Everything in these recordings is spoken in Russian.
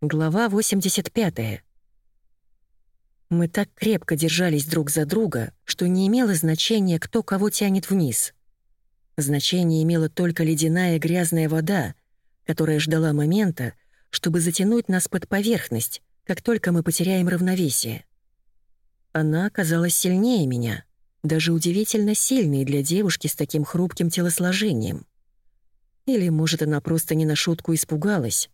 Глава 85. Мы так крепко держались друг за друга, что не имело значения, кто кого тянет вниз. Значение имела только ледяная грязная вода, которая ждала момента, чтобы затянуть нас под поверхность, как только мы потеряем равновесие. Она оказалась сильнее меня, даже удивительно сильной для девушки с таким хрупким телосложением. Или, может, она просто не на шутку испугалась.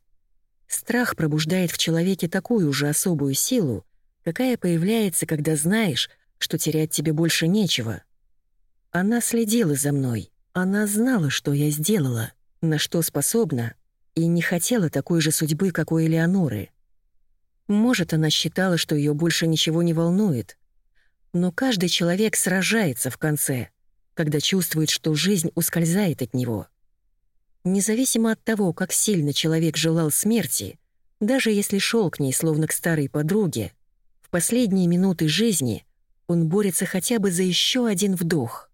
Страх пробуждает в человеке такую же особую силу, какая появляется, когда знаешь, что терять тебе больше нечего. Она следила за мной, она знала, что я сделала, на что способна, и не хотела такой же судьбы, как у Элеоноры. Может, она считала, что ее больше ничего не волнует. Но каждый человек сражается в конце, когда чувствует, что жизнь ускользает от него. Независимо от того, как сильно человек желал смерти, даже если шел к ней словно к старой подруге, в последние минуты жизни он борется хотя бы за еще один вдох.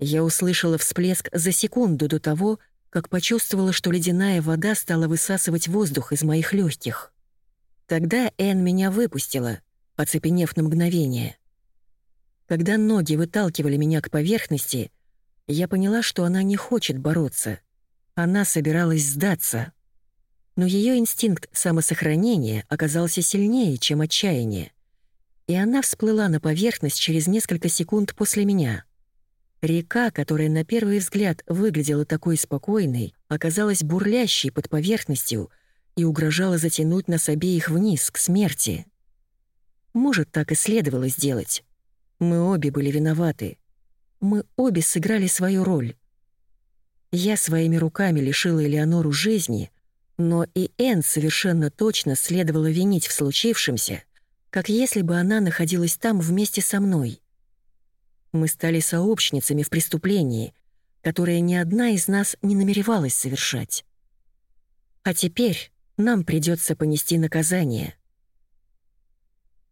Я услышала всплеск за секунду до того, как почувствовала, что ледяная вода стала высасывать воздух из моих легких. Тогда Эн меня выпустила, оцепенев на мгновение. Когда ноги выталкивали меня к поверхности, я поняла, что она не хочет бороться. Она собиралась сдаться. Но ее инстинкт самосохранения оказался сильнее, чем отчаяние. И она всплыла на поверхность через несколько секунд после меня. Река, которая на первый взгляд выглядела такой спокойной, оказалась бурлящей под поверхностью и угрожала затянуть нас обеих вниз, к смерти. Может, так и следовало сделать. Мы обе были виноваты. Мы обе сыграли свою роль. Я своими руками лишила Элеонору жизни, но и Энн совершенно точно следовало винить в случившемся, как если бы она находилась там вместе со мной. Мы стали сообщницами в преступлении, которое ни одна из нас не намеревалась совершать. А теперь нам придется понести наказание —